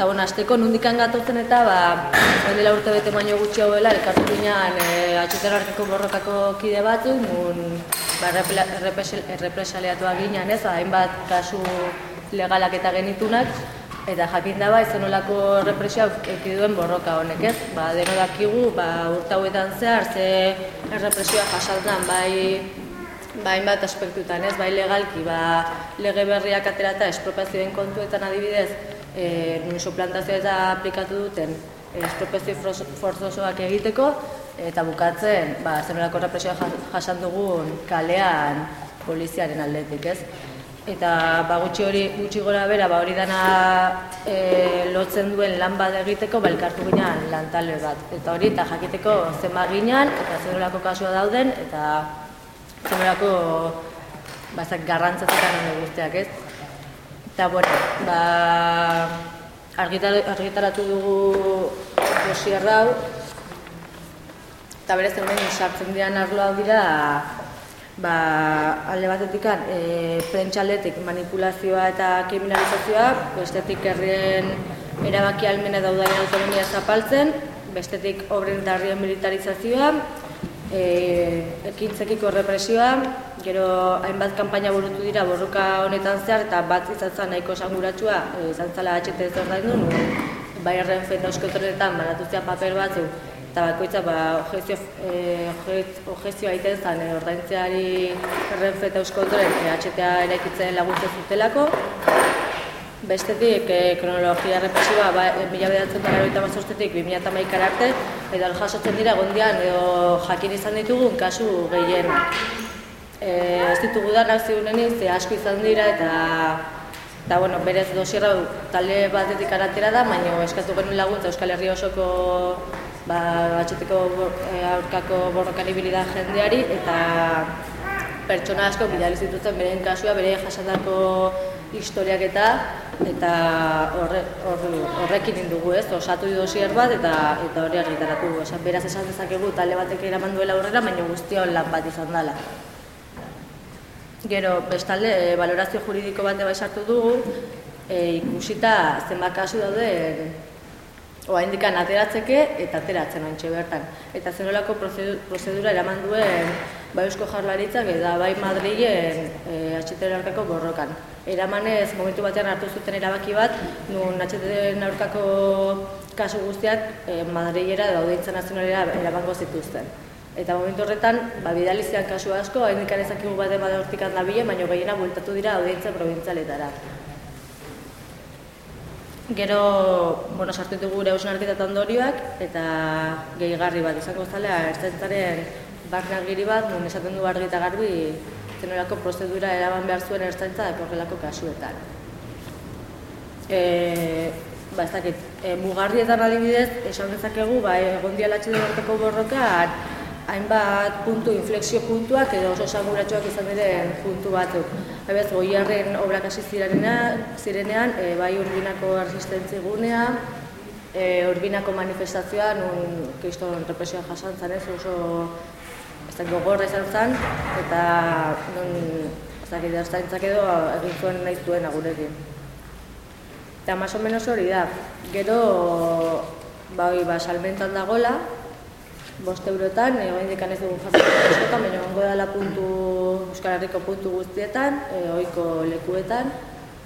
Eta, bueno, azteko nundikan gatotzen eta, ba, dela urte bete baino gutxi hau dela, elkartu ginean e, borrokako kide batzu, nun, ba, errepresaliatua ginean, ez, hainbat kasu legalak eta genitunak, eta jakin da bai zenolako represioa duen borroka honek, ez? Ba, deno dakigu, ba, urte hauetan zehar, ze errepresioa jasaltan, bai, ba, hainbat aspektutan, ez? Bai legalki, ba, lege berriak aterata espropiazioen kontuetan adibidez, e, nun suplantazioa eta aplikatu duten estropezio forzosoak egiteko, eta bukatzen, ba, zenolako represioa jasan dugun kalean poliziaren aldetik, ez? Eta ba, gutxi hori gutxi gora bera, ba, hori dana e, lotzen duen lan bat egiteko, ba, elkartu ginean lan talde bat. Eta hori, eta jakiteko zenba ginean, eta zenolako kasua dauden, eta zenolako bazak garrantzatzen guztiak, ez? Eta, bueno, ba, argitaratu dugu dosier hau, eta berez hemen sartzen dian arloa dira, ba, alde batetik e, prentxaletik manipulazioa eta kriminalizazioa, bestetik herrien erabaki almena daudaren autonomia zapaltzen, bestetik obren darrien militarizazioa, e, ekintzekiko represioa, gero hainbat kanpaina burutu dira borroka honetan zehar eta bat izan nahiko esanguratsua e, izan zela HT ez ordain du, bai erren feta euskotoretan baratuzia paper batzu eta bakoitza ba, ojezio, e, ojezio aiten zen e, ordaintzeari erren feta euskotoren e, HTA eraikitzen laguntzen zutelako Bestetik, eh, kronologia represiba, ba, mila bedatzen dara eta mazortzetik, 2008 arte, edo jasotzen dira gondian, edo jakin izan ditugun kasu gehien. Eh, ez ditugu da nazi ze asko izan dira, eta, eta bueno, berez dosierra talde batetik aratera da, baina eskatu genuen laguntza Euskal Herri osoko ba, atxeteko eh, aurkako borrokan ibilida jendeari, eta pertsona asko bidali zitutzen beren kasua, bere jasatako historiak eta eta horre, horre, horrekin indugu ez, osatu dosier bat eta eta hori argitaratu. Osa, beraz esan dezakegu talde batek eraman duela aurrera, baina guztion lan bat izan dela. Gero, bestalde, e, valorazio juridiko bat eba esartu dugu, e, ikusita zenbat kasu daude oa indikan ateratzeke eta ateratzen ointxe bertan. Eta zenolako prozedura eraman duen bai eusko jarlaritzak eta bai Madrilen e, aurkako borrokan eramanez momentu batean hartu zuten erabaki bat, nun atxeteren aurkako kasu guztiak e, Madrilera da audientza nazionalera erabango zituzten. Eta momentu horretan, ba, bidalizian kasu asko, hain ikan ezakigu bat ema hortik bile, baina gehiena bueltatu dira audientza provintzaletara. Gero, bueno, sartu dugu gure hausen ondorioak, eta gehigarri bat izango zalea, ertzaintzaren barnagiri bat, nun esaten du argi eta garbi, zenolako prozedura eraban behar zuen ertzaintza da horrelako kasuetan. E, ba, ez dakit, e, mugarrietan adibidez, esan dezakegu, ba, egon dialatxe dut borrokan, hainbat puntu, inflexio puntuak edo oso esanguratxoak izan diren puntu batzuk. Ebez, goiarren obrak hasi zirenean, e, bai urbinako resistentzi gunea, e, urbinako manifestazioa, nun kriston represioa jasan ez, oso zen gogorra izan zen, eta zaki derzaintzak edo egin zuen nahi zuen agurekin. Eta maso menos hori da, gero, ba, oi, ba, salmentan dagola, bost eurotan, ego indikan ez dugu jatzen eskotan, baina ongo dela puntu, Euskal Herriko puntu guztietan, e, oiko lekuetan,